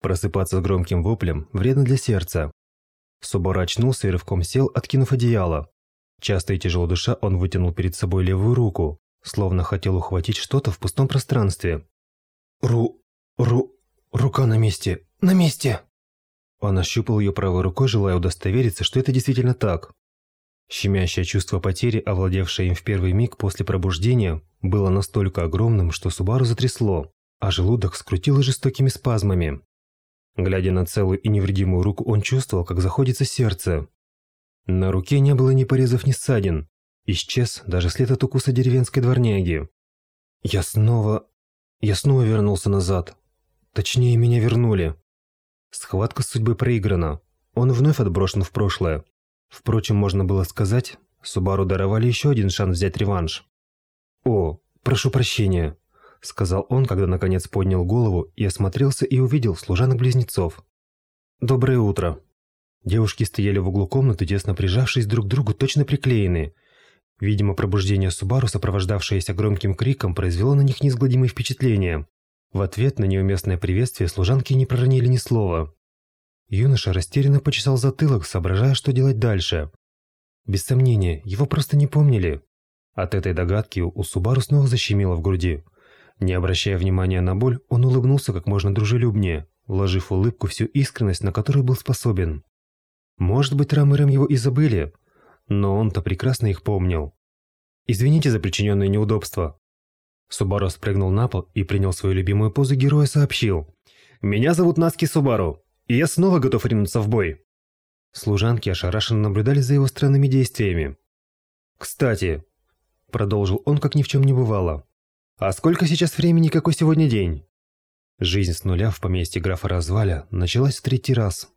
Просыпаться с громким воплем вредно для сердца. Субару очнулся и рывком сел, откинув одеяло. Часто и тяжело душа, он вытянул перед собой левую руку, словно хотел ухватить что-то в пустом пространстве. «Ру... ру... рука на месте! На месте!» Он ощупал ее правой рукой, желая удостовериться, что это действительно так. Щемящее чувство потери, овладевшее им в первый миг после пробуждения, было настолько огромным, что Субару затрясло, а желудок скрутило жестокими спазмами. Глядя на целую и невредимую руку, он чувствовал, как заходится сердце. На руке не было ни порезов, ни ссадин. Исчез даже след от укуса деревенской дворняги. Я снова... Я снова вернулся назад. Точнее, меня вернули. Схватка с судьбой проиграна. Он вновь отброшен в прошлое. Впрочем, можно было сказать, Субару даровали еще один шанс взять реванш. «О, прошу прощения», — сказал он, когда наконец поднял голову и осмотрелся и увидел служанок-близнецов. «Доброе утро». Девушки стояли в углу комнаты, тесно прижавшись друг к другу, точно приклеенные. Видимо, пробуждение Субару, сопровождавшееся громким криком, произвело на них неизгладимое впечатление. В ответ на неуместное приветствие служанки не проронили ни слова. Юноша растерянно почесал затылок, соображая, что делать дальше. Без сомнения, его просто не помнили. От этой догадки у Субару снова защемило в груди. Не обращая внимания на боль, он улыбнулся как можно дружелюбнее, вложив в улыбку всю искренность, на которую был способен. Может быть, Рам и Рэм его и забыли, но он-то прекрасно их помнил. «Извините за причиненные неудобства». Субару спрыгнул на пол и принял свою любимую позу героя сообщил. «Меня зовут Наски Субару и я снова готов ринуться в бой. Служанки ошарашенно наблюдали за его странными действиями. «Кстати», — продолжил он, как ни в чем не бывало, «а сколько сейчас времени, какой сегодня день?» Жизнь с нуля в поместье графа Разваля началась в третий раз.